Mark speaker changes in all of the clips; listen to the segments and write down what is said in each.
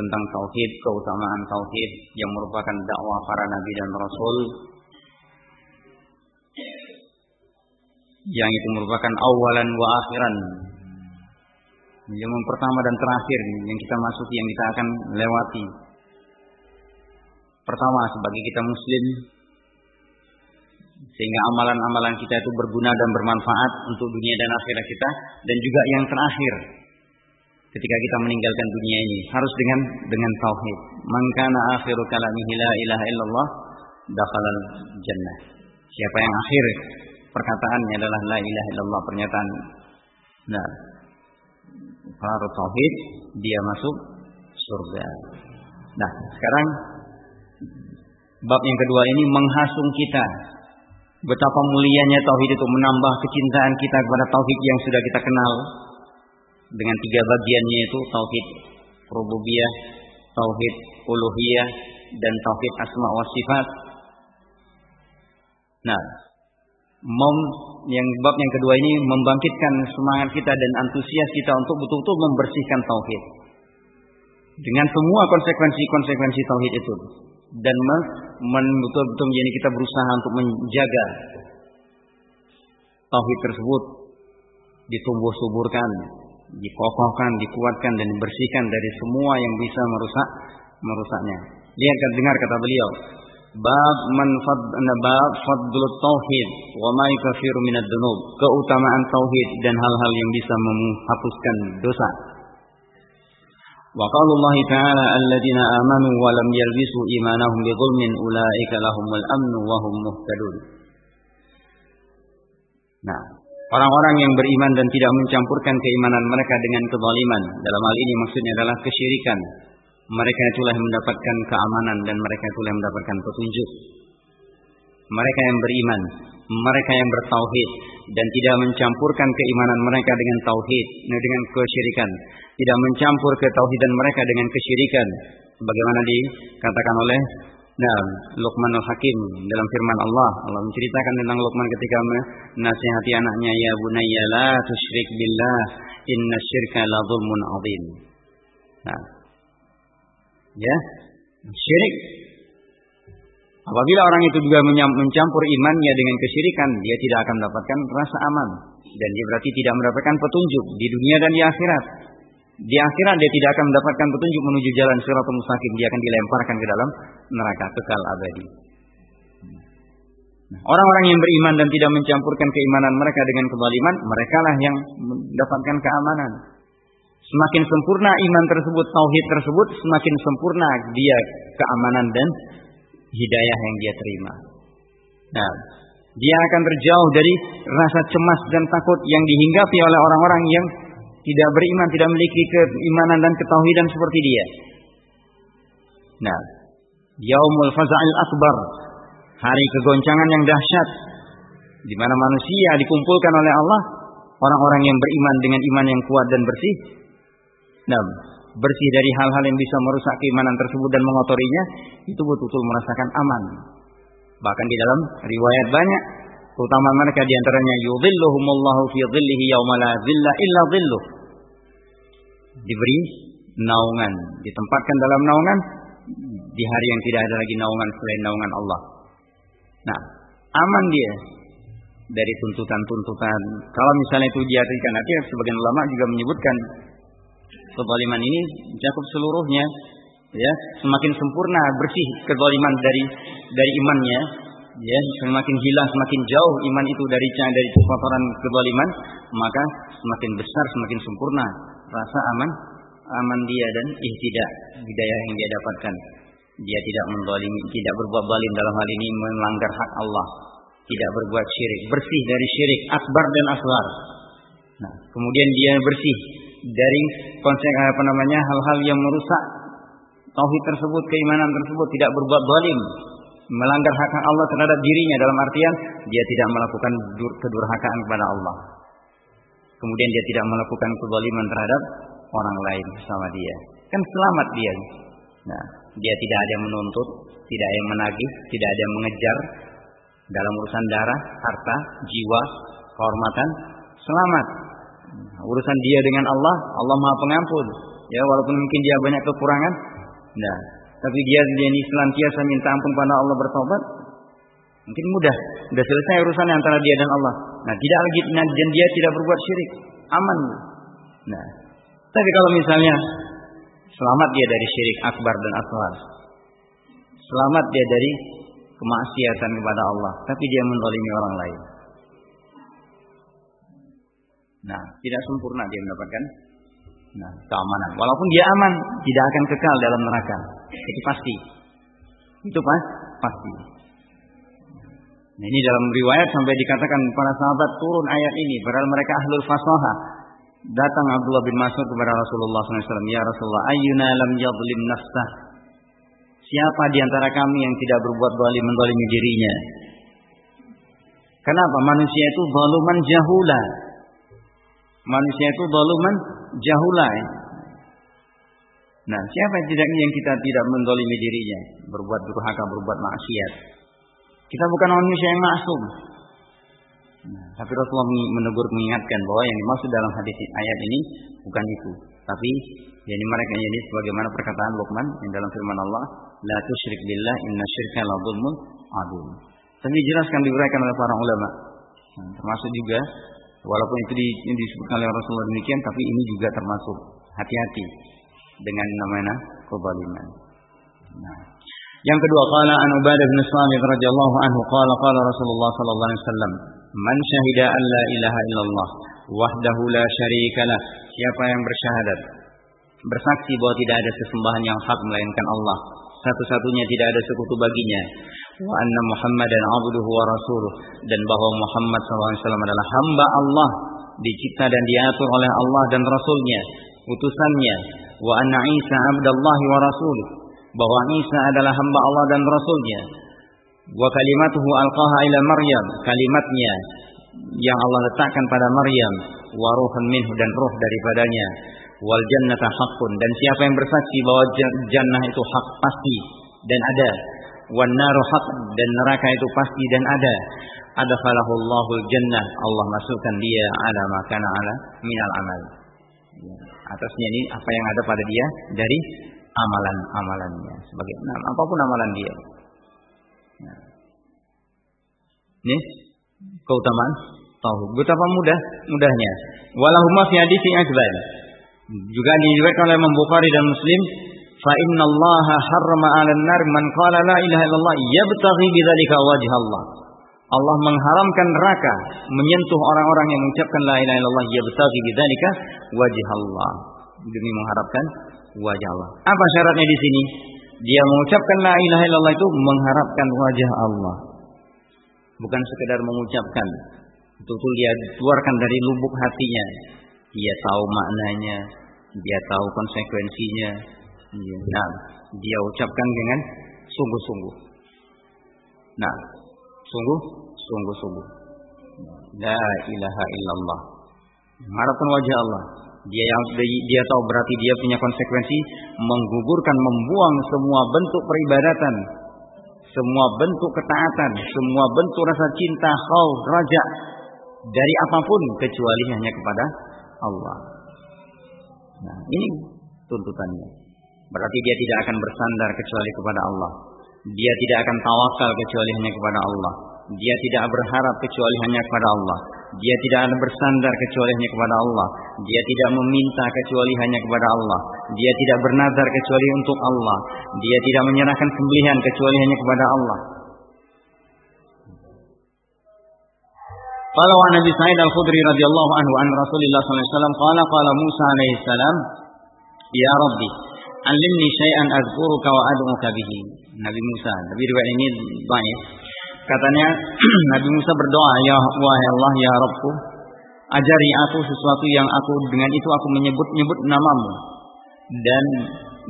Speaker 1: tentang tauhid, keutamaan tauhid yang merupakan dakwah para nabi dan rasul. Yang itu merupakan awalan wa akhiran. Yang pertama dan terakhir yang kita masuki yang kita akan lewati. Pertama sebagai kita muslim sehingga amalan-amalan kita itu berguna dan bermanfaat untuk dunia dan akhirat kita. Dan juga yang terakhir ketika kita meninggalkan dunia ini harus dengan dengan tauhid. Man kana akhiru kalamihi la ilaha illallah dakhalal jannah. Siapa yang akhir perkataannya adalah la ilaha illallah pernyataan nah para tauhid dia masuk surga. Nah, sekarang bab yang kedua ini menghasung kita betapa mulianya tauhid itu menambah kecintaan kita kepada tauhid yang sudah kita kenal dengan tiga bagiannya itu tauhid rububiyah, tauhid uluhiyah dan tauhid asma wa sifat. Nah, mom yang bab yang kedua ini membangkitkan semangat kita dan antusias kita untuk betul-betul membersihkan tauhid. Dengan semua konsekuensi-konsekuensi tauhid itu. Dan betul-betul menjadi kita berusaha untuk menjaga tauhid tersebut ditumbuh suburkan dikokohkan, dikuatkan dan dibersihkan dari semua yang bisa merusak merusaknya. Lihat dengar kata beliau, bab man bab fadl tauhid wa ma yukaffiru minad dunub. Keutamaan tauhid dan hal-hal yang bisa menghapuskan dosa. Wa qala Allah Ta'ala alladziina aamanu wa lam yalbisu imanahum bi dhulmin ulaika lahumul amnu wa hum muhtadun. Nah, Orang-orang yang beriman dan tidak mencampurkan keimanan mereka dengan kezaliman. Dalam hal ini maksudnya adalah kesyirikan. Mereka itulah yang mendapatkan keamanan dan mereka itulah yang mendapatkan petunjuk. Mereka yang beriman, mereka yang bertauhid dan tidak mencampurkan keimanan mereka dengan tauhid, dengan kesyirikan. Tidak mencampur ketauhidan mereka dengan kesyirikan. Sebagaimana dikatakan oleh Nah, Luqman al-Hakim dalam firman Allah, Allah menceritakan tentang Luqman ketika menasihati anaknya, "Ya bunayya la tusyrik billah, inna syirka la zulmun azim." Nah. Ya, syirik Apabila orang itu juga mencampur imannya dengan kesyirikan, dia tidak akan mendapatkan rasa aman dan dia berarti tidak mendapatkan petunjuk di dunia dan di akhirat. Di akhirat dia tidak akan mendapatkan petunjuk menuju jalan siratul mustaqim. Dia akan dilemparkan ke dalam neraka kekal abadi. Orang-orang yang beriman dan tidak mencampurkan keimanan mereka dengan kezaliman, mereka lah yang mendapatkan keamanan. Semakin sempurna iman tersebut, tauhid tersebut, semakin sempurna dia keamanan dan hidayah yang dia terima. Nah, dia akan terjauh dari rasa cemas dan takut yang dihinggapi oleh orang-orang yang tidak beriman, tidak memiliki keimanan dan ketauhidan seperti dia. Nah, yaumul faza'il akbar, hari kegoncangan yang dahsyat di mana manusia dikumpulkan oleh Allah, orang-orang yang beriman dengan iman yang kuat dan bersih. Nah, bersih dari hal-hal yang bisa merusak keimanan tersebut dan mengotorinya, itu betul-betul merasakan aman. Bahkan di dalam riwayat banyak terutama mereka di antaranya yudhilluhumullahu fi dhillihi yauma la dhilla illa dhilluh. Diberi naungan, ditempatkan dalam naungan di hari yang tidak ada lagi naungan selain naungan Allah. Nah, aman dia dari tuntutan-tuntutan. Kalau misalnya itu diartikan nanti sebagian ulama juga menyebutkan kezaliman ini mencakup seluruhnya ya semakin sempurna bersih kezaliman dari dari imannya ya semakin hilang semakin jauh iman itu dari dari kotoran kezaliman maka semakin besar semakin sempurna rasa aman aman dia dan ihtidak hidayah yang dia dapatkan dia tidak menzalimi tidak berbuat zalim dalam hal ini melanggar hak Allah tidak berbuat syirik bersih dari syirik akbar dan asghar nah kemudian dia bersih dari konsep apa namanya hal-hal yang merusak tauhid tersebut keimanan tersebut tidak berbuat zalim melanggar hak Allah terhadap dirinya dalam artian dia tidak melakukan kedurhakaan kepada Allah. Kemudian dia tidak melakukan kezaliman terhadap orang lain bersama dia. Kan selamat dia. Nah, dia tidak ada yang menuntut, tidak ada yang menagih, tidak ada yang mengejar dalam urusan darah, harta, jiwa, kehormatan, selamat. Urusan dia dengan Allah, Allah Maha Pengampun. Ya, walaupun mungkin dia banyak kekurangan, nah, tapi dia ini senantiasa minta ampun pada Allah bertobat, mungkin mudah. Sudah selesai urusannya antara dia dan Allah. Nah, tidak lagi dan dia tidak berbuat syirik, aman. Nah, tapi kalau misalnya selamat dia dari syirik akbar dan asghar. Selamat dia dari kemaksiatan kepada Allah, tapi dia mendolimi orang lain. Nah, tidak sempurna dia mendapatkan nah, keamanan. Walaupun dia aman, tidak akan kekal dalam neraka. Itu pasti. Itu pas, pasti. Nah, ini dalam riwayat sampai dikatakan para sahabat turun ayat ini, padahal mereka ahlul fasoha. Datang Abdullah bin Mas'ud kepada Rasulullah SAW. Ya Rasulullah, ayyuna lam yadlim nafsah. Siapa di antara kami yang tidak berbuat zalim mendolimi dirinya? Kenapa? Manusia itu zaluman jahula. Manusia itu zaluman jahula. Nah, siapa yang tidak yang kita tidak mendolimi dirinya, berbuat durhaka, berbuat maksiat. Kita bukan manusia yang maksum. Nah, tapi Rasulullah menegur mengingatkan bahwa yang dimaksud dalam hadis ayat ini bukan itu, tapi yakni mereka ini sebagaimana perkataan Luqman yang dalam firman Allah, la tusyrik billah inna syirka la dzulmun adzim. Tapi dijelaskan diuraikan oleh para ulama. Nah, termasuk juga walaupun itu di, disebutkan oleh Rasulullah demikian, tapi ini juga termasuk hati-hati dengan namanya kezaliman. Nah, yang kedua qala an Ubadah bin Samit radhiyallahu anhu qala qala Rasulullah sallallahu alaihi wasallam man syahida an la ilaha illallah wahdahu la syarika lah. Siapa yang bersyahadat? Bersaksi bahwa tidak ada sesembahan yang hak melainkan Allah. Satu-satunya tidak ada sekutu baginya. Wa anna muhammadan abduhu wa rasuluh. Dan bahwa Muhammad SAW adalah hamba Allah dicipta dan diatur oleh Allah dan Rasulnya utusannya. Wa anna Isa abdallahi wa rasuluh. Bahwa Isa adalah hamba Allah dan Rasulnya wa kalimatuhu alqaha ila Maryam kalimatnya yang Allah letakkan pada Maryam wa ruhun minhu dan ruh daripadanya. Wal jannata haqqun dan siapa yang bersaksi bahwa jannah itu hak pasti dan ada. Wan naru dan neraka itu pasti dan ada. Ada falahullahu jannah Allah masukkan dia ala makana ala minal amal. Ya, atasnya ini apa yang ada pada dia dari amalan-amalannya. Sebagai nah, apa pun amalan dia ini keutamaan. Tauhid betapa mudah mudahnya. Walahumma fi haditsi akbar juga diriwayatkan oleh Imam Bukhari dan Muslim. Fa inna Allah harrama 'alan nar man qala la ilaha illallah yabtaghi bidzalika wajh Allah. Allah mengharamkan neraka menyentuh orang-orang yang mengucapkan la ilaha illallah yabtaghi bidzalika wajh Allah. Demi mengharapkan wajah Allah. Apa syaratnya di sini? Dia mengucapkan la ilaha illallah itu mengharapkan wajah Allah. Bukan sekedar mengucapkan. Betul-betul dia keluarkan dari lubuk hatinya. Dia tahu maknanya, dia tahu konsekuensinya. Nah, dia ucapkan dengan sungguh-sungguh. Nah, sungguh, sungguh-sungguh. La ilaha illallah. Mengharapkan wajah Allah. Dia yang dia tahu berarti dia punya konsekuensi menggugurkan, membuang semua bentuk peribadatan, semua bentuk ketaatan, semua bentuk rasa cinta, khauf, raja dari apa pun kecuali hanya kepada Allah. Nah, ini tuntutannya. Berarti dia tidak akan bersandar kecuali kepada Allah. Dia tidak akan tawakal kecuali hanya kepada Allah. Dia tidak berharap kecuali hanya kepada Allah. Dia tidak bersandar kecuali hanya kepada Allah. Dia tidak meminta kecuali hanya kepada Allah. Dia tidak bernazar kecuali untuk Allah. Dia tidak menyerahkan sembelihan kecuali hanya kepada Allah. Qala wa Nabi Sa'id Al-Khudri radhiyallahu anhu an Rasulullah sallallahu alaihi wasallam qala qala Musa alaihi salam ya Rabbi alimni syai'an azkuruka wa ad'uka bihi. Nabi Musa, Nabi riwayat ini banyak. Katanya Nabi Musa berdoa, "Ya wahai Allah, ya Rabbku, ajari aku sesuatu yang aku dengan itu aku menyebut-nyebut namamu dan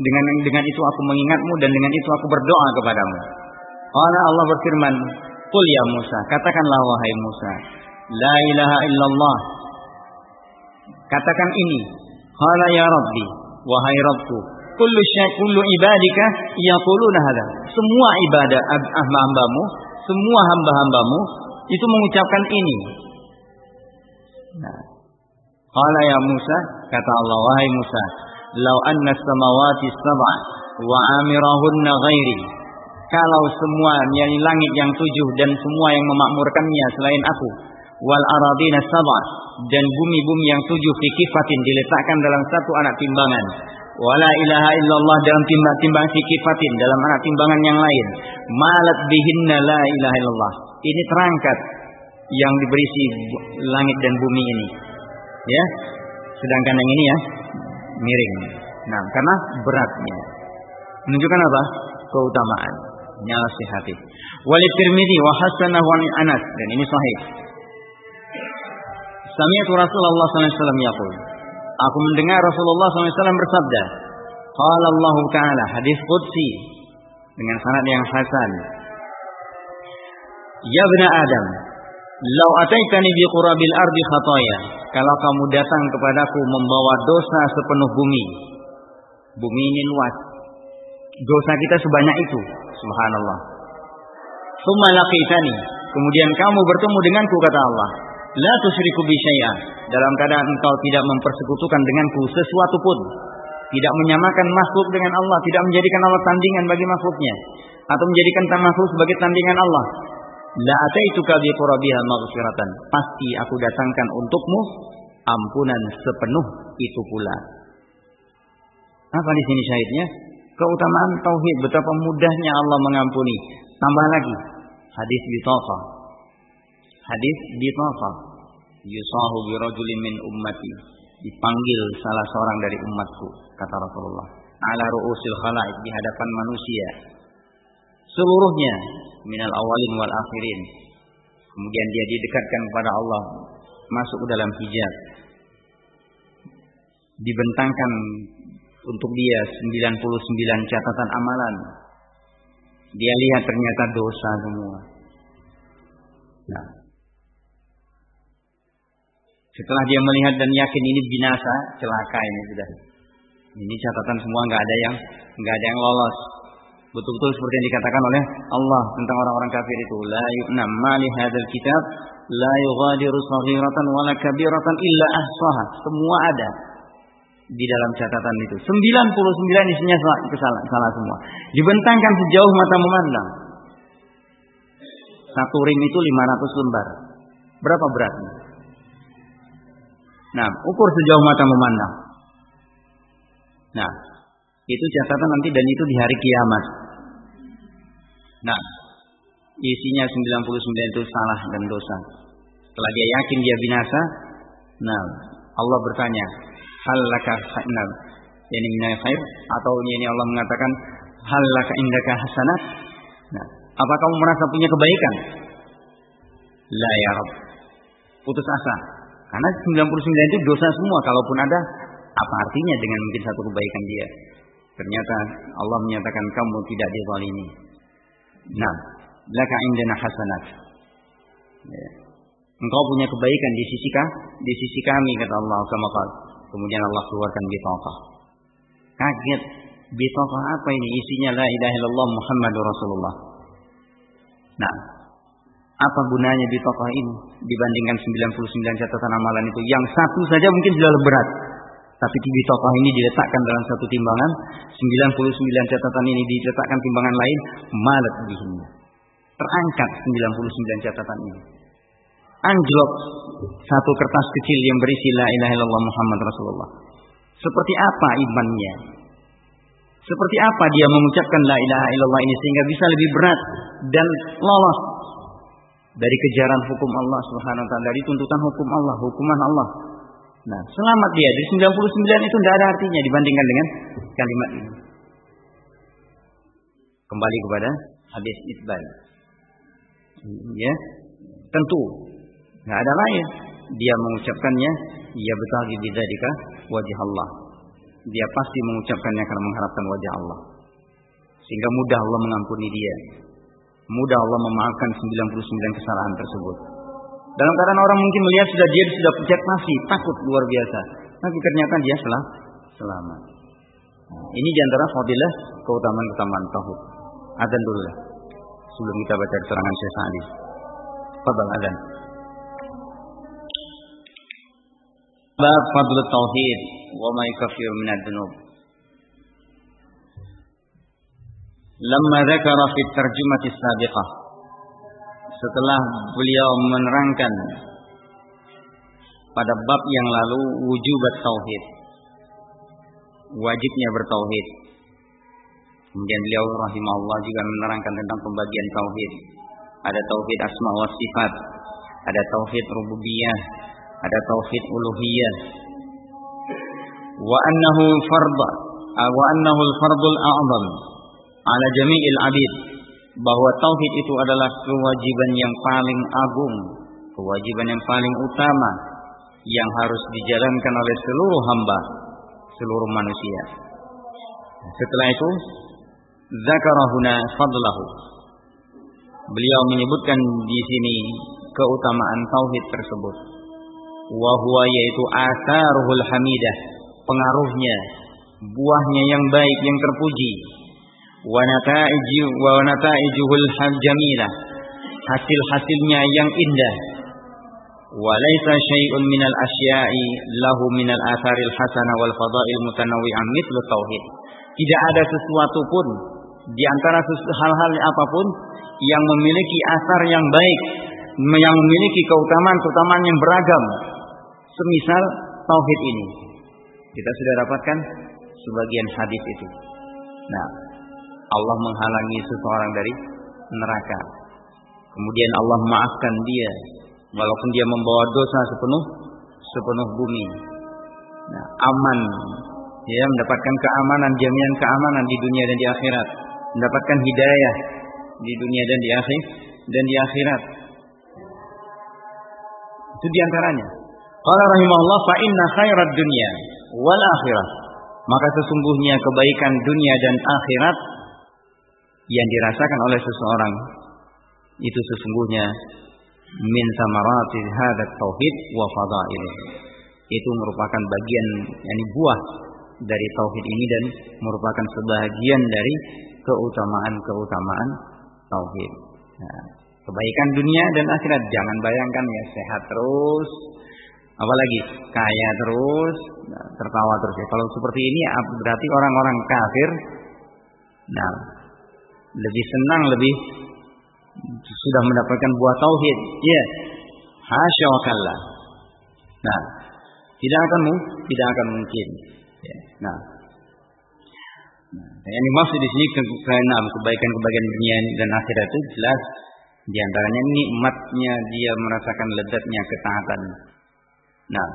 Speaker 1: dengan dengan itu aku mengingatmu dan dengan itu aku berdoa kepadamu." Qala Allah berfirman, "Qul ya Musa, katakanlah wahai Musa, la ilaha illallah." Katakan ini, "Qala ya Rabbi, wahai Rabbku, kullu syai kullu ibadika yaquluna hada." Semua ibadah hamba-hambamu semua hamba-hambamu itu mengucapkan ini. Nah, ya Musa, kata Allah, wahai Musa, "Lau anna samawati sab'a wa amirahunna ghairi." Kalau semua yakni langit yang tujuh dan semua yang memakmurkannya selain aku, wal aradina sab'a dan bumi-bumi yang tujuh fikifatin diletakkan dalam satu anak timbangan. Wala ilaha illallah dalam timbang-timbang fikifatin dalam anak timbangan yang lain. Malat bihinna la ilaha illallah. Ini terangkat yang diberisi langit dan bumi ini. Ya. Sedangkan yang ini ya miring. Nah, karena beratnya. Menunjukkan apa? Keutamaan. Nyala hati. Walid Tirmidzi wa hasanahu Anas dan ini sahih. Sami'tu Rasulullah SAW yaqul. Aku mendengar Rasulullah SAW bersabda. Qala Allah Ta'ala hadis qudsi dengan sanad yang hasan. Ya bena Adam, lau ataitani bi qurabil ardi khataya. Kalau kamu datang kepadaku membawa dosa sepenuh bumi. Bumi ini luas. Dosa kita sebanyak itu, subhanallah. Summa laqitani. Kemudian kamu bertemu denganku kata Allah. La tusyriku bi Dalam keadaan engkau tidak mempersekutukan denganku sesuatu pun. Tidak menyamakan makhluk dengan Allah, tidak menjadikan Allah tandingan bagi makhluknya atau menjadikan makhluk sebagai tandingan Allah. La ataituka bi qurabiha maghfiratan. Pasti aku datangkan untukmu ampunan sepenuh itu pula. Apa di sini syahidnya? Keutamaan tauhid, betapa mudahnya Allah mengampuni. Tambah lagi hadis bitafa. Hadis bitafa. Yusahu bi rajulin min ummati. Dipanggil salah seorang dari umatku, kata Rasulullah. Ala ru'usil khalaik di hadapan manusia. Seluruhnya minal awalin wal akhirin. Kemudian dia didekatkan kepada Allah, masuk dalam hijab. Dibentangkan untuk dia 99 catatan amalan. Dia lihat ternyata dosa semua. Nah, setelah dia melihat dan yakin ini binasa, celaka ini sudah. Ini catatan semua nggak ada yang nggak ada yang lolos. Betul-betul seperti yang dikatakan oleh Allah tentang orang-orang kafir itu. La yu'nam ma li kitab la yughadiru saghiratan wala kabiratan illa ahsaha. Semua ada di dalam catatan itu. 99 isinya salah, salah semua. Dibentangkan sejauh mata memandang. Satu rim itu 500 lembar. Berapa beratnya? Nah, ukur sejauh mata memandang. Nah, itu catatan nanti dan itu di hari kiamat. Nah, isinya 99 itu salah dan dosa. Setelah dia yakin dia binasa, nah Allah bertanya, hal laka nah, yani minal khair atau ini Allah mengatakan hal laka indaka hasanat? Nah, apa kamu merasa punya kebaikan? La ya Rabb. Putus asa. Karena 99 itu dosa semua. Kalaupun ada, apa artinya dengan mungkin satu kebaikan dia? Ternyata Allah menyatakan kamu tidak dizalimi. Nah, laka indana hasanat. Ya. Engkau punya kebaikan di sisi kah? Di sisi kami kata Allah sama Kemudian Allah keluarkan bitaqah. Kaget. Bitaqah apa ini? Isinya la ilaha illallah Muhammadur Rasulullah. Nah, apa gunanya bitaqah ini dibandingkan 99 catatan amalan itu? Yang satu saja mungkin sudah berat. Tapi tibi tokoh ini diletakkan dalam satu timbangan, 99 catatan ini diletakkan timbangan lain, malat bihinnya. Terangkat 99 catatan ini. Anjlok satu kertas kecil yang berisi la ilaha illallah Muhammad Rasulullah. Seperti apa imannya? Seperti apa dia mengucapkan la ilaha illallah ini sehingga bisa lebih berat dan lolos dari kejaran hukum Allah Subhanahu wa taala, dari tuntutan hukum Allah, hukuman Allah Nah, selamat dia. Di 99 itu tidak ada artinya dibandingkan dengan kalimat ini. Kembali kepada hadis isbal. Ya, tentu nggak ada lain. Dia mengucapkannya, ia betul di bidzalika wajah Allah. Dia pasti mengucapkannya karena mengharapkan wajah Allah. Sehingga mudah Allah mengampuni dia. Mudah Allah memaafkan 99 kesalahan tersebut. Dalam keadaan orang mungkin melihat sudah dia sudah pencet nasi, takut luar biasa. Tapi ternyata dia selah selamat. Nah, ini di antara fadilah keutamaan-keutamaan tauhid. Adzan dulu lah. Sebelum kita baca keterangan Syekh Sa'di. Fadal adzan. Bab fadl tauhid wa ma min. Lamma dzakara fi tarjumati sabiqah. Setelah beliau menerangkan pada bab yang lalu wujubat tauhid. Wajibnya bertauhid. Kemudian beliau rahimahullah juga menerangkan tentang pembagian tauhid. Ada tauhid asma wa sifat, ada tauhid rububiyah, ada tauhid uluhiyah. Wa annahu fard wa annahu al-fardul a'zam ala jami'il abid bahwa tauhid itu adalah kewajiban yang paling agung, kewajiban yang paling utama yang harus dijalankan oleh seluruh hamba, seluruh manusia. Setelah itu, zakarahuna fadlahu. Beliau menyebutkan di sini keutamaan tauhid tersebut. Wa huwa yaitu asaruhul hamidah, pengaruhnya, buahnya yang baik yang terpuji wanataiju wa nataijuhul jamilah hasil-hasilnya yang indah. Wa syai'un minal asya'i lahu minal atharil hasana wal fadail mutanawwi'an mithlu tauhid. Tidak ada sesuatu pun di antara hal-hal apa pun yang memiliki asar yang baik yang memiliki keutamaan-keutamaan yang beragam. Semisal tauhid ini. Kita sudah dapatkan sebagian hadis itu. Nah Allah menghalangi seseorang dari neraka kemudian Allah maafkan dia walaupun dia membawa dosa sepenuh sepenuh bumi. Nah, aman ya mendapatkan keamanan, jaminan keamanan di dunia dan di akhirat, mendapatkan hidayah di dunia dan di akhir dan di akhirat. Itu di antaranya. Qala rahimahullah fa inna khairat dunya wal akhirah. Maka sesungguhnya kebaikan dunia dan akhirat yang dirasakan oleh seseorang itu sesungguhnya min samarati hadat tauhid wa fadailih. Itu merupakan bagian yakni buah dari tauhid ini dan merupakan sebagian dari keutamaan-keutamaan tauhid. Nah, kebaikan dunia dan akhirat jangan bayangkan ya sehat terus apalagi kaya terus nah, tertawa terus ya kalau seperti ini berarti orang-orang kafir nah lebih senang lebih sudah mendapatkan buah tauhid. Ya. Hasya wa. Nah, tidak akan tidak akan mungkin. Ya. Nah, Nah, yang dimaksud di sini kebaikan-kebaikan dunia dan akhirat itu jelas di antaranya nikmatnya dia merasakan lezatnya ketaatan. Nah,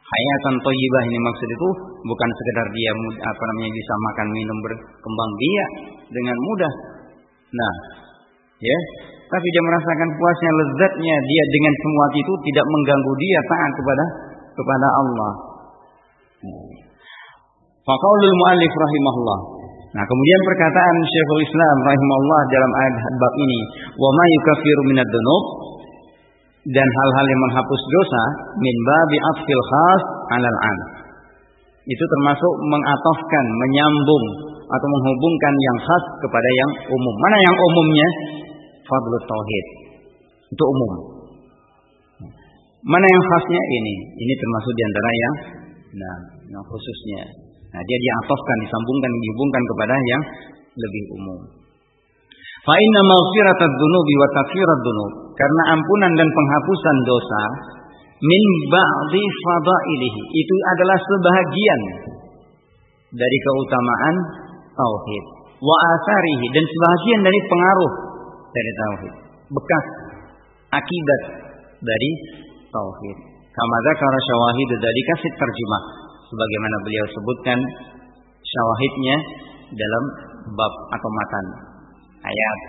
Speaker 1: hayatan thayyibah ini maksud itu bukan sekedar dia apa namanya bisa makan minum berkembang biak dengan mudah. Nah, ya tapi dia merasakan puasnya lezatnya dia dengan semua itu tidak mengganggu dia taat kepada kepada Allah. Faqaulul muallif rahimahullah. Nah, kemudian perkataan Syekhul Islam rahimahullah dalam ayat bab ini, wa ma yukaffiru minad dunub dan hal-hal yang menghapus dosa min babi atfil khas 'alal 'am. Itu termasuk mengatofkan, menyambung atau menghubungkan yang khas kepada yang umum. Mana yang umumnya? fadlul tauhid. Itu umum. Mana yang khasnya ini? Ini termasuk di antara yang nah, yang khususnya. Nah, dia diatofkan, disambungkan, dihubungkan kepada yang lebih umum. Fa inna maghfiratad dunubi wa takfirat dunub. Karena ampunan dan penghapusan dosa min ba'di fadailihi. Itu adalah sebahagian dari keutamaan tauhid. Wa asarihi dan sebahagian dari pengaruh dari tauhid. Bekas akibat dari tauhid. Kama dzakara syawahid dari kasih terjemah sebagaimana beliau sebutkan syawahidnya dalam bab atau matan ayat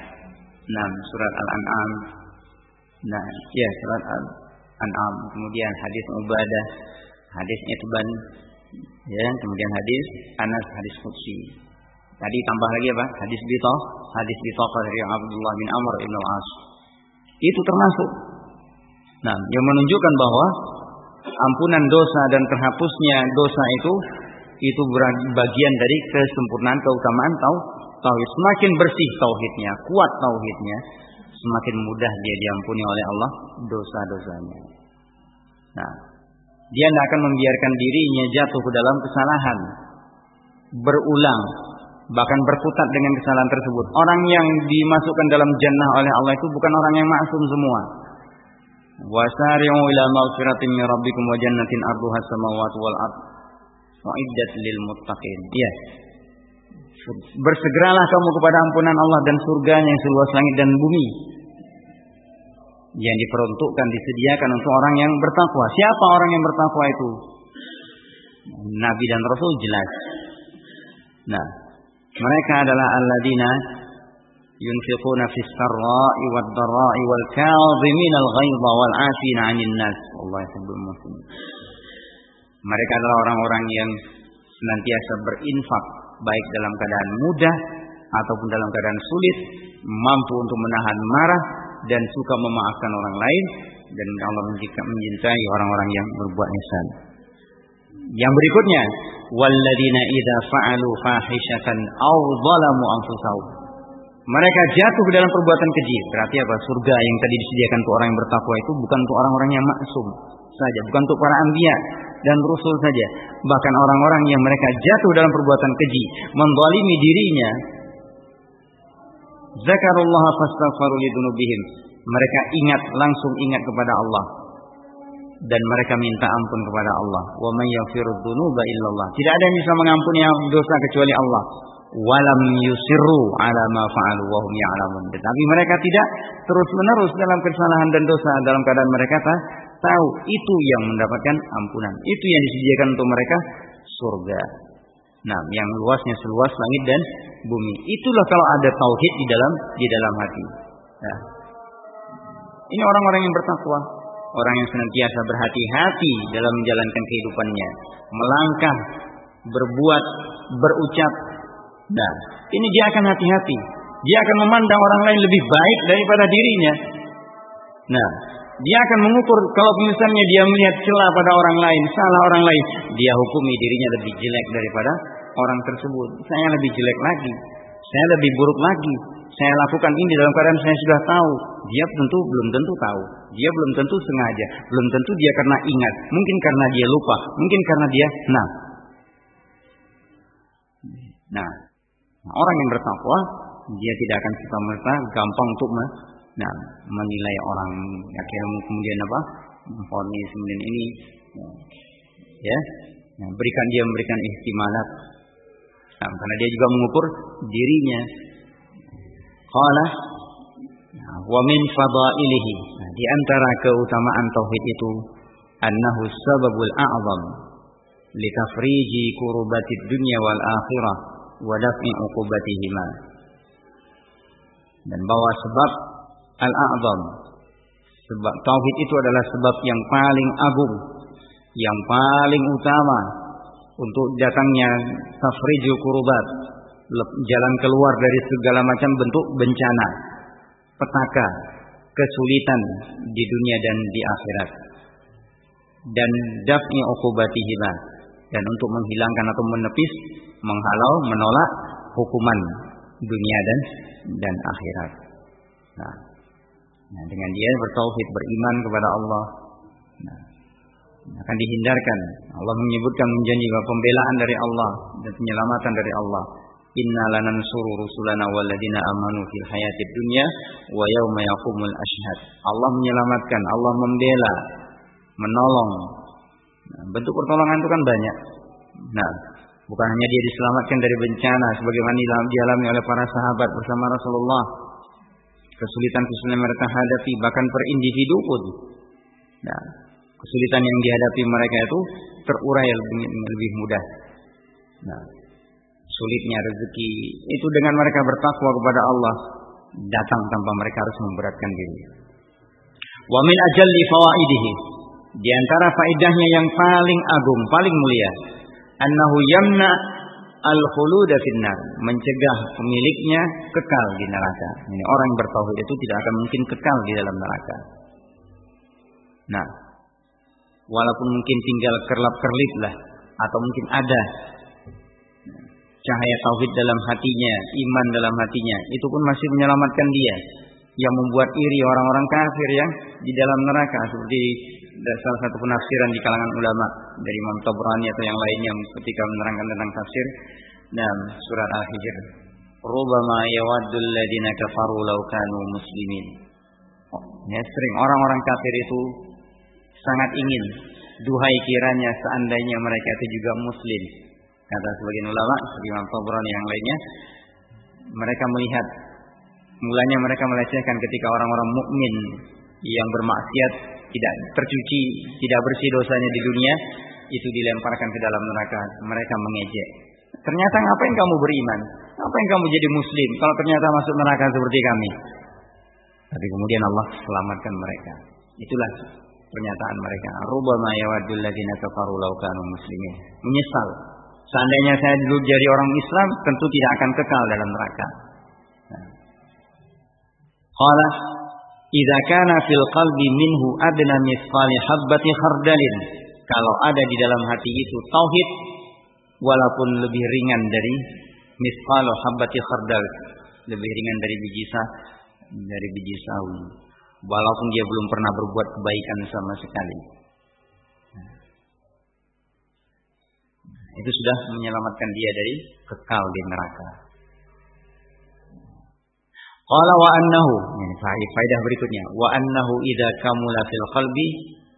Speaker 1: 6 surat Al-An'am. Nah, ya surat Al-An'am, kemudian hadis Ubadah, hadis Itban, ya, kemudian hadis Anas, hadis Qudsi. Tadi tambah lagi apa? Hadis Bito, hadis Bito dari Abdullah bin Amr ibn al-As. Itu termasuk. Nah, yang menunjukkan bahwa ampunan dosa dan terhapusnya dosa itu itu bagian dari kesempurnaan keutamaan tau tauhid. Semakin bersih tauhidnya, kuat tauhidnya, semakin mudah dia diampuni oleh Allah dosa-dosanya. Nah, Dia tidak akan membiarkan dirinya jatuh ke dalam kesalahan. Berulang. Bahkan berkutat dengan kesalahan tersebut. Orang yang dimasukkan dalam jannah oleh Allah itu bukan orang yang maksum semua. Wasari'u ila maghfiratin min rabbikum wa jannatin arduha samawati wal ard. Lil muttaqin. Iya. Bersegeralah kamu kepada ampunan Allah dan surganya yang seluas langit dan bumi yang diperuntukkan disediakan untuk orang yang bertakwa. Siapa orang yang bertakwa itu? Nabi dan Rasul jelas. Nah, mereka adalah alladzina yunfiquna fis sarra'i wad dharra'i wal kadhimin al ghaidha wal 'afina 'anil nas. Allah sebut muslim. Mereka adalah orang-orang yang senantiasa berinfak baik dalam keadaan mudah ataupun dalam keadaan sulit, mampu untuk menahan marah dan suka memaafkan orang lain dan Allah mencintai orang-orang yang berbuat ihsan. Yang berikutnya, walladzina idza fa'alu fahishatan aw zalamu anfusahum. Mereka jatuh ke dalam perbuatan keji. Berarti apa? Surga yang tadi disediakan untuk orang yang bertakwa itu bukan untuk orang-orang yang maksum saja, bukan untuk para anbiya dan rasul saja. Bahkan orang-orang yang mereka jatuh dalam perbuatan keji, menzalimi dirinya, Zakarullah fastaghfaru lidunubihim. Mereka ingat langsung ingat kepada Allah dan mereka minta ampun kepada Allah. Wa may illallah. Tidak ada yang bisa mengampuni dosa kecuali Allah. Walam yusirru ala ma fa'alu wa hum. Tetapi mereka tidak terus-menerus dalam kesalahan dan dosa dalam keadaan mereka tahu itu yang mendapatkan ampunan. Itu yang disediakan untuk mereka surga. Nah, yang luasnya seluas langit dan bumi. Itulah kalau ada tauhid di dalam di dalam hati. Nah, ini orang-orang yang bertakwa, orang yang senantiasa berhati-hati dalam menjalankan kehidupannya, melangkah, berbuat, berucap. Nah, ini dia akan hati-hati. Dia akan memandang orang lain lebih baik daripada dirinya. Nah, dia akan mengukur kalau misalnya dia melihat celah pada orang lain, salah orang lain, dia hukumi dirinya lebih jelek daripada orang tersebut. Saya lebih jelek lagi. Saya lebih buruk lagi. Saya lakukan ini dalam keadaan saya sudah tahu. Dia tentu belum tentu tahu. Dia belum tentu sengaja. Belum tentu dia karena ingat. Mungkin karena dia lupa. Mungkin karena dia nah. Nah, orang yang bertakwa dia tidak akan serta merta gampang untuk nah, menilai orang akhirnya kemudian apa? Memfonis kemudian ini ya, ya berikan dia memberikan ihtimalat Nah, karena dia juga mengukur dirinya. Qala wa min fadailihi. Nah, di antara keutamaan tauhid itu annahu sababul a'zam li tafriji kurbatid dunya wal akhirah wa daf'i uqubatihima. Dan bahwa sebab al-a'zam sebab tauhid itu adalah sebab yang paling agung, yang paling utama untuk datangnya tafriju kurubat, jalan keluar dari segala macam bentuk bencana, petaka, kesulitan di dunia dan di akhirat. Dan dafni ukubatihima dan untuk menghilangkan atau menepis, menghalau, menolak hukuman dunia dan dan akhirat. Nah, nah dengan dia bertauhid beriman kepada Allah. Nah, akan dihindarkan. Allah menyebutkan menjanji bahwa pembelaan dari Allah dan penyelamatan dari Allah. Inna lanansuru rusulana walladina amanu fil hayatid dunya wa yauma yaqumul ashhad. Allah menyelamatkan, Allah membela, menolong. Nah, bentuk pertolongan itu kan banyak. Nah, bukan hanya dia diselamatkan dari bencana sebagaimana dialami oleh para sahabat bersama Rasulullah. Kesulitan-kesulitan mereka hadapi bahkan per individu pun. Nah, kesulitan yang dihadapi mereka itu terurai lebih, lebih mudah. Nah, sulitnya rezeki itu dengan mereka bertakwa kepada Allah datang tanpa mereka harus memberatkan diri. Wa min ajalli fawaidihi di antara faedahnya yang paling agung, paling mulia, annahu yamna al-khuluda finnar, mencegah pemiliknya kekal di neraka. Ini orang yang bertauhid itu tidak akan mungkin kekal di dalam neraka. Nah, walaupun mungkin tinggal kerlap-kerlip lah atau mungkin ada cahaya tauhid dalam hatinya, iman dalam hatinya, itu pun masih menyelamatkan dia yang membuat iri orang-orang kafir yang di dalam neraka seperti salah satu penafsiran di kalangan ulama dari Imam Tabrani atau yang lainnya ketika menerangkan tentang tafsir dan surat Al-Hijr. Rubama yawaddul ladina kafaru law kanu muslimin. Ya sering orang-orang kafir itu sangat ingin duhai kiranya seandainya mereka itu juga muslim. Kata sebagian ulama Imam Tabrani yang lainnya mereka melihat mulanya mereka melecehkan ketika orang-orang mukmin yang bermaksiat tidak tercuci, tidak bersih dosanya di dunia itu dilemparkan ke dalam neraka. Mereka mengejek. Ternyata ngapain kamu beriman? Ngapain kamu jadi muslim kalau ternyata masuk neraka seperti kami? Tapi kemudian Allah selamatkan mereka. Itulah pernyataan mereka. Rubama yawaddul ladzina kafaru law kanu muslimin. Menyesal. Seandainya saya dulu jadi orang Islam, tentu tidak akan kekal dalam neraka. Qala idza kana fil qalbi minhu adna mithqali habbati khardalin. Kalau ada di dalam hati itu tauhid walaupun lebih ringan dari mithqalu habbati khardal, lebih ringan dari biji sah dari biji sawi. Walaupun dia belum pernah berbuat kebaikan sama sekali. Itu sudah menyelamatkan dia dari kekal di neraka. Qala wa annahu, ini faedah berikutnya, wa annahu idza kamula fil qalbi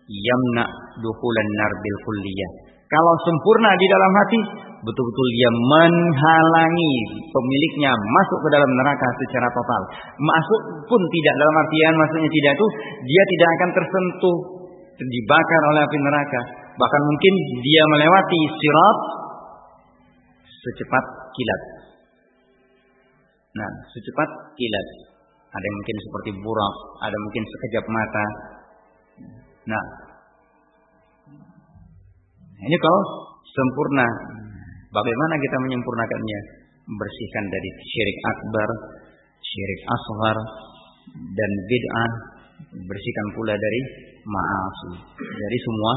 Speaker 1: yamna dukhulan nar bil kulliyah. Kalau sempurna di dalam hati, betul-betul dia menghalangi pemiliknya masuk ke dalam neraka secara total. Masuk pun tidak dalam artian maksudnya tidak itu dia tidak akan tersentuh dibakar oleh api neraka. Bahkan mungkin dia melewati sirat secepat kilat. Nah, secepat kilat. Ada yang mungkin seperti burak, ada mungkin sekejap mata. Nah, ini kalau sempurna, bagaimana kita menyempurnakannya? Bersihkan dari syirik akbar, syirik asghar, dan bid'ah. Bersihkan pula dari maasi, dari semua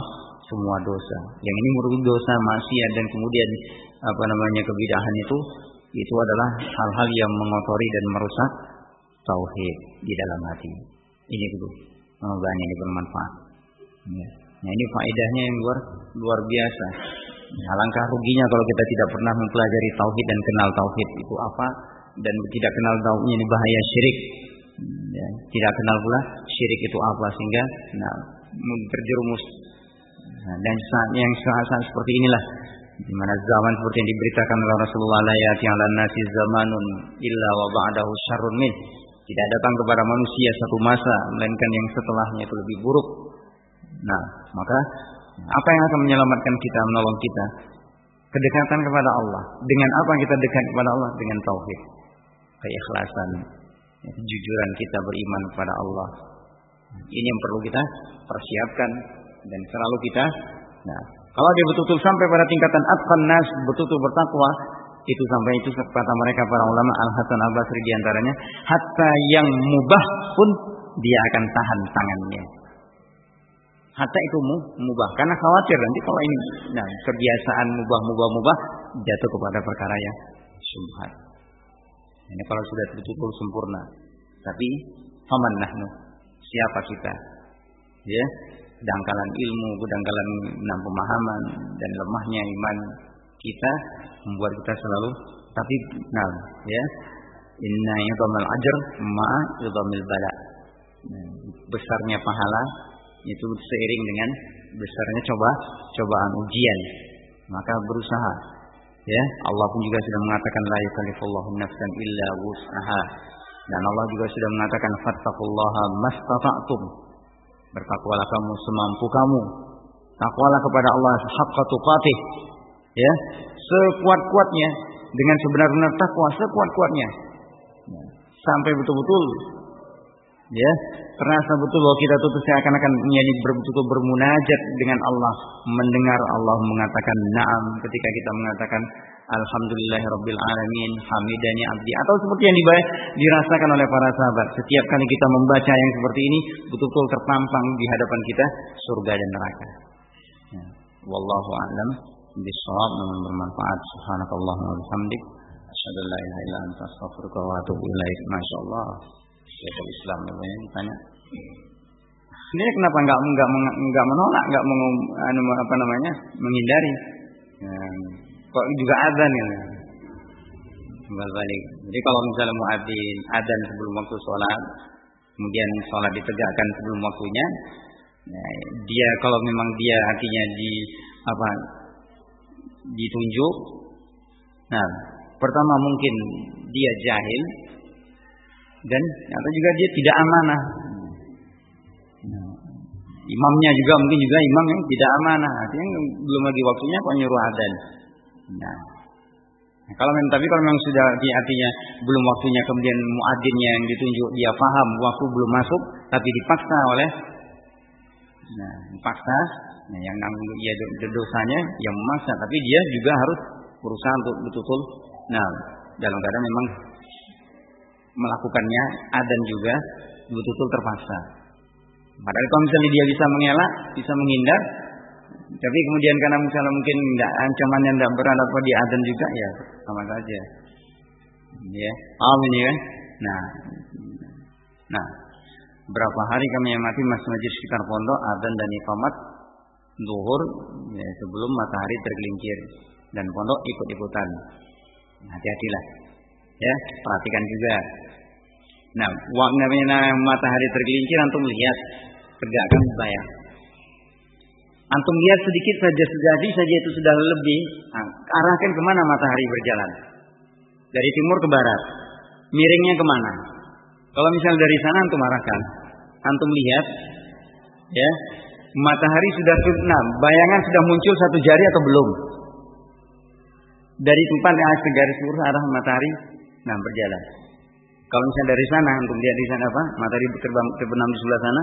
Speaker 1: semua dosa. Yang ini merupakan dosa maksiat dan kemudian apa namanya kebidahan itu itu adalah hal-hal yang mengotori dan merusak tauhid di dalam hati. Ini dulu. Semoga ini bermanfaat. Ya. Nah ini faedahnya yang luar luar biasa. Alangkah ruginya kalau kita tidak pernah mempelajari tauhid dan kenal tauhid itu apa dan tidak kenal tauhid ini bahaya syirik. Ya, tidak kenal pula syirik itu apa sehingga nah, terjerumus. Nah, dan saat yang saat-saat seperti inilah di mana zaman seperti yang diberitakan oleh Rasulullah la ya'ti 'alan nasi zamanun illa wa ba'dahu syarrun min. Tidak datang kepada manusia satu masa melainkan yang setelahnya itu lebih buruk. Nah, maka apa yang akan menyelamatkan kita, menolong kita? Kedekatan kepada Allah. Dengan apa kita dekat kepada Allah? Dengan tauhid. Keikhlasan, kejujuran kita beriman kepada Allah. Ini yang perlu kita persiapkan dan selalu kita nah kalau dia betul-betul sampai pada tingkatan atqan nas, betul-betul bertakwa, itu sampai itu kata mereka para ulama Al Hasan Al Basri di antaranya, hatta yang mubah pun dia akan tahan tangannya. Hatta itu mubah karena khawatir nanti kalau ini nah, kebiasaan mubah mubah mubah jatuh kepada perkara yang syubhat. Ini kalau sudah betul-betul sempurna. Tapi faman nahnu? Siapa kita? Ya, kedangkalan ilmu, kedangkalan enam pemahaman dan lemahnya iman kita membuat kita selalu tapi nah ya. Inna yadhamil ajr ma yadhamil bala. Nah, besarnya pahala itu seiring dengan besarnya coba cobaan ujian. Maka berusaha ya. Allah pun juga sudah mengatakan la yukallifullahu nafsan illa wus'aha. Dan Allah juga sudah mengatakan fattaqullaha mastata'tum Bertakwalah kamu semampu kamu. Takwalah kepada Allah haqqa tuqatih. Ya, sekuat-kuatnya dengan sebenar-benar takwa sekuat-kuatnya. Sampai betul-betul ya, terasa betul bahwa kita tuh seakan-akan menjadi betul-betul bermunajat dengan Allah, mendengar Allah mengatakan na'am ketika kita mengatakan Alhamdulillahirabbil alamin, hamidani abdi atau seperti yang dirasakan oleh para sahabat. Setiap kali kita membaca yang seperti ini betul-betul terpampang di hadapan kita surga dan neraka. Ya. Wallahu a'lam bishawab memang bermanfaat. Subhanakallahumma wa bihamdik wa. Masyaallah. Syekhul Islam namanya ditanya. Ini kenapa nggak nggak nggak menolak, nggak anu, namanya menghindari? Ya, kok juga adzan ya? Kembali balik. Jadi kalau misalnya muadzin adzan sebelum waktu sholat, kemudian sholat ditegakkan sebelum waktunya, ya, dia kalau memang dia hatinya di apa ditunjuk, nah pertama mungkin dia jahil dan atau juga dia tidak amanah. Imamnya juga mungkin juga imam yang tidak amanah, artinya belum lagi waktunya kok nyuruh adzan. Nah, kalau memang tapi kalau memang sudah di artinya belum waktunya kemudian muadzinnya yang ditunjuk dia paham waktu belum masuk tapi dipaksa oleh nah dipaksa nah, yang nanggung dia dosanya yang memaksa tapi dia juga harus berusaha untuk betul-betul nah dalam keadaan memang melakukannya dan juga betul-betul terpaksa. Padahal kalau misalnya dia bisa mengelak, bisa menghindar, tapi kemudian karena misalnya mungkin tidak ancamannya tidak berat atau di adan juga ya sama saja. Ya, ini kan? Nah, nah, berapa hari kami amati masjid sekitar pondok adan dan iqamat zuhur ya, sebelum matahari tergelincir dan pondok ikut-ikutan. Hati-hatilah. Ya, perhatikan juga. Nah, waktu matahari tergelincir antum lihat tegakkan bayang. Antum lihat sedikit saja sejadi saja itu sudah lebih. Nah, arahkan ke mana matahari berjalan? Dari timur ke barat. Miringnya ke mana? Kalau misalnya dari sana antum arahkan. Antum lihat, ya, matahari sudah nah, bayangan sudah muncul satu jari atau belum? Dari tempat yang segaris lurus arah matahari, nah berjalan. Kalau misalnya dari sana, antum lihat di sana apa? Matahari terbenam di sebelah sana,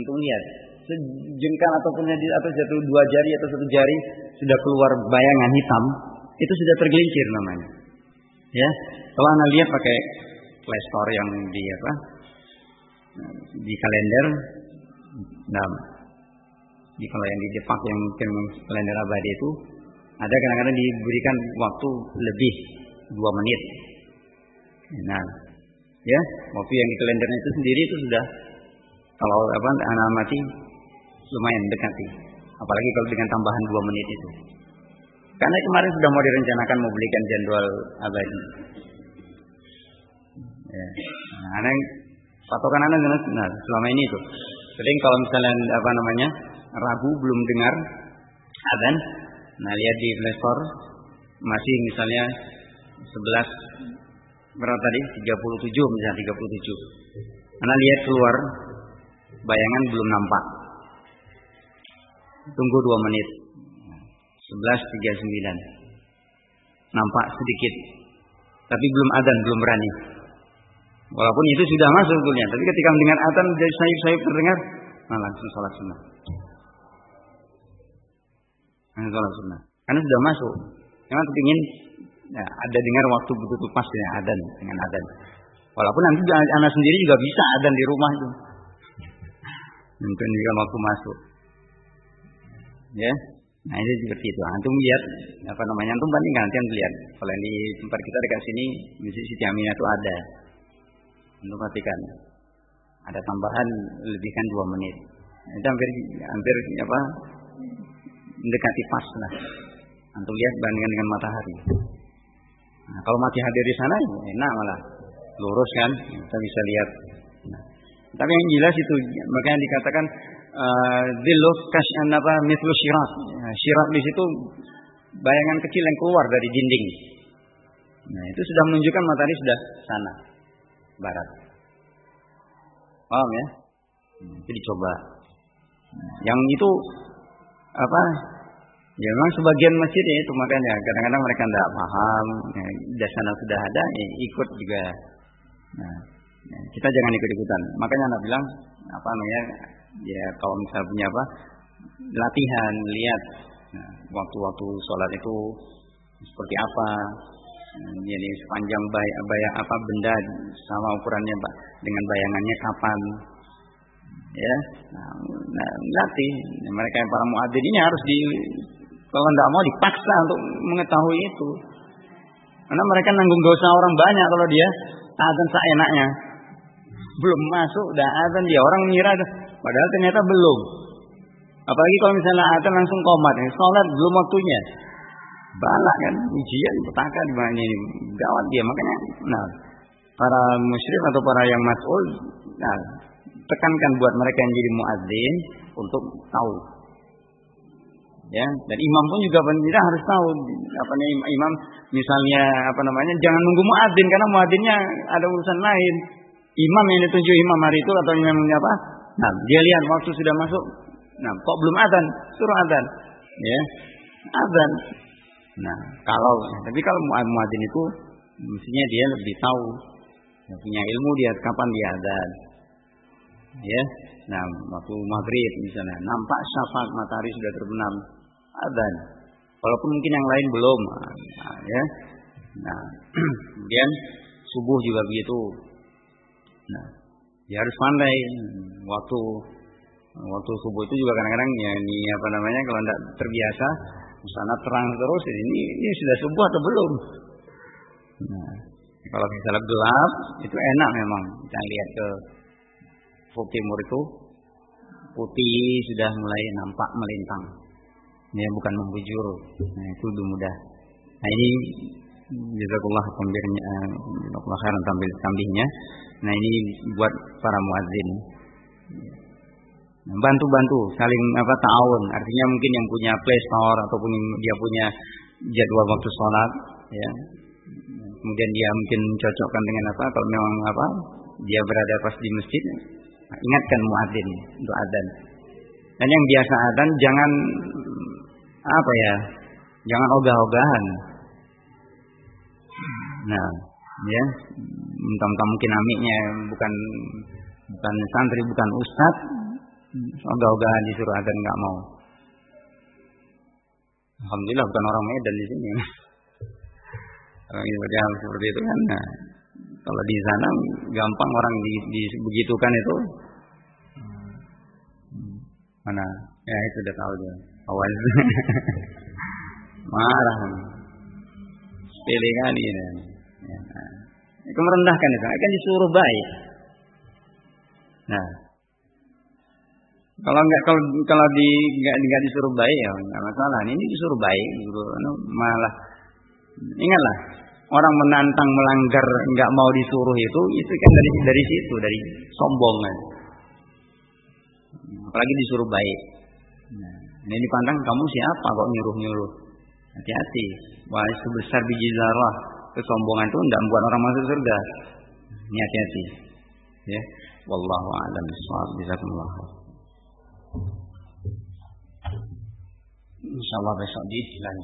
Speaker 1: antum lihat sejengkal ataupun atas satu dua jari atau satu jari sudah keluar bayangan hitam, itu sudah tergelincir namanya. Ya, kalau anda lihat pakai playstore yang di apa di kalender, nah, di kalau yang di Jepang yang mungkin kalender abadi itu ada kadang-kadang diberikan waktu lebih dua menit. Nah, ya waktu yang di kalendernya itu sendiri itu sudah kalau apa anak mati lumayan dekati. Apalagi kalau dengan tambahan dua menit itu. Karena kemarin sudah mau direncanakan mau belikan jadwal abadi. Ya. Nah, anak patokan anak nah, selama ini itu. Sering kalau misalnya apa namanya ragu belum dengar adzan, nah lihat di Play Store masih misalnya 11 berapa tadi 37 misalnya 37. Anak lihat keluar bayangan belum nampak. Tunggu dua menit. 11.39. Nampak sedikit. Tapi belum adan, belum berani. Walaupun itu sudah masuk sebetulnya. Tapi ketika mendengar adan dari sayup-sayup terdengar, nah langsung sholat sunnah. Langsung sholat sunnah. Karena sudah masuk. Memang kepingin ya, ada dengar waktu betul-betul pas ya adan dengan adan. Walaupun nanti anak sendiri juga bisa adan di rumah itu. Mungkin juga waktu masuk. Ya. Nah ini seperti itu. Antum lihat apa namanya? Antum bandingkan nanti antum lihat. Kalau di tempat kita dekat sini masjid Siti Aminah itu ada. Antum perhatikan. Ada tambahan lebihkan dua menit. Itu hampir hampir apa? Mendekati pas lah. Antum lihat bandingkan dengan matahari. Nah, kalau mati hadir di sana enak malah lurus kan kita bisa lihat. Nah, tapi yang jelas itu makanya dikatakan Zilluh uh, kasyan apa mislu syirat. Nah, syirat di situ bayangan kecil yang keluar dari dinding. Nah, itu sudah menunjukkan matahari sudah sana barat. Paham ya? Hmm, itu dicoba. Nah, yang itu apa? Ya memang sebagian masjid ya itu makanya kadang-kadang mereka tidak paham. Ya, sana sudah ada, ya, ikut juga. Nah, ya, kita jangan ikut-ikutan. Makanya anak bilang apa namanya ya kalau misalnya punya apa? Latihan lihat nah, waktu-waktu nah, sholat itu seperti apa? Nah, jadi sepanjang bay bayang apa benda sama ukurannya pak dengan bayangannya kapan? Ya nah, nah latih nah, mereka yang para muadzin ini harus di kalau tidak mau dipaksa untuk mengetahui itu. Karena mereka nanggung dosa orang banyak kalau dia azan seenaknya. Belum masuk udah azan dia orang mengira padahal ternyata belum. Apalagi kalau misalnya azan langsung komat, sholat belum waktunya. Balak kan ujian petaka di mana ini gawat dia makanya nah para musyrik atau para yang mas'ul nah tekankan buat mereka yang jadi muadzin untuk tahu ya dan imam pun juga kita harus tahu apa nih imam misalnya apa namanya jangan nunggu muadzin karena muadzinnya ada urusan lain imam yang ditunjuk imam hari itu atau imam apa nah dia lihat waktu sudah masuk. Nah kok belum adzan suruh adzan ya. Adzan nah kalau tapi kalau muadzin itu mestinya dia lebih tahu. Punya ilmu dia kapan dia adzan ya. Nah waktu maghrib misalnya nampak syafaq matahari sudah terbenam. Adzan. Walaupun mungkin yang lain belum, nah, ya. Nah, kemudian subuh juga begitu. Nah, dia harus pandai. Waktu waktu subuh itu juga kadang-kadang ya ini apa namanya kalau tidak terbiasa sana terang terus ini ini sudah subuh atau belum. Nah, kalau misalnya gelap itu enak memang. Kita lihat ke Fuk Timur itu putih sudah mulai nampak melintang. Ya bukan membujur nah itu lebih mudah. Nah ini jazakallah pembirnya jazakallah khairan tampil tambihnya nah ini buat para muadzin nah, bantu-bantu saling apa tahun artinya mungkin yang punya play store ataupun dia punya jadwal waktu sholat ya kemudian dia mungkin cocokkan dengan apa kalau memang apa dia berada pas di masjid nah, ingatkan muadzin untuk dan yang biasa adzan jangan apa ya? Jangan ogah-ogahan. Nah, ya, mentang-mentang mungkin amiknya bukan bukan santri, bukan ustad, ogah-ogahan disuruh adan nggak mau. Alhamdulillah bukan orang Medan di sini. Orang yang seperti itu kan. Nah, kalau di sana gampang orang di, di begitukan itu. Mana? Ya itu udah tahu dia awal marah sepele kali ya. Itu merendahkan itu. Akan disuruh baik. Nah. Kalau enggak kalau kalau di enggak, enggak disuruh baik ya enggak masalah. Ini disuruh baik disuruh anu, malah. Ingatlah orang menantang melanggar enggak mau disuruh itu itu kan dari dari situ dari sombong kan apalagi disuruh baik. Nah, ini dipandang kamu siapa kok nyuruh-nyuruh. Hati-hati. Wah sebesar biji zarah kesombongan itu tidak membuat orang masuk surga. Ini hati-hati. Ya. Wallahu a'lam bishawab. Jazakumullah Insyaallah besok dilanjut.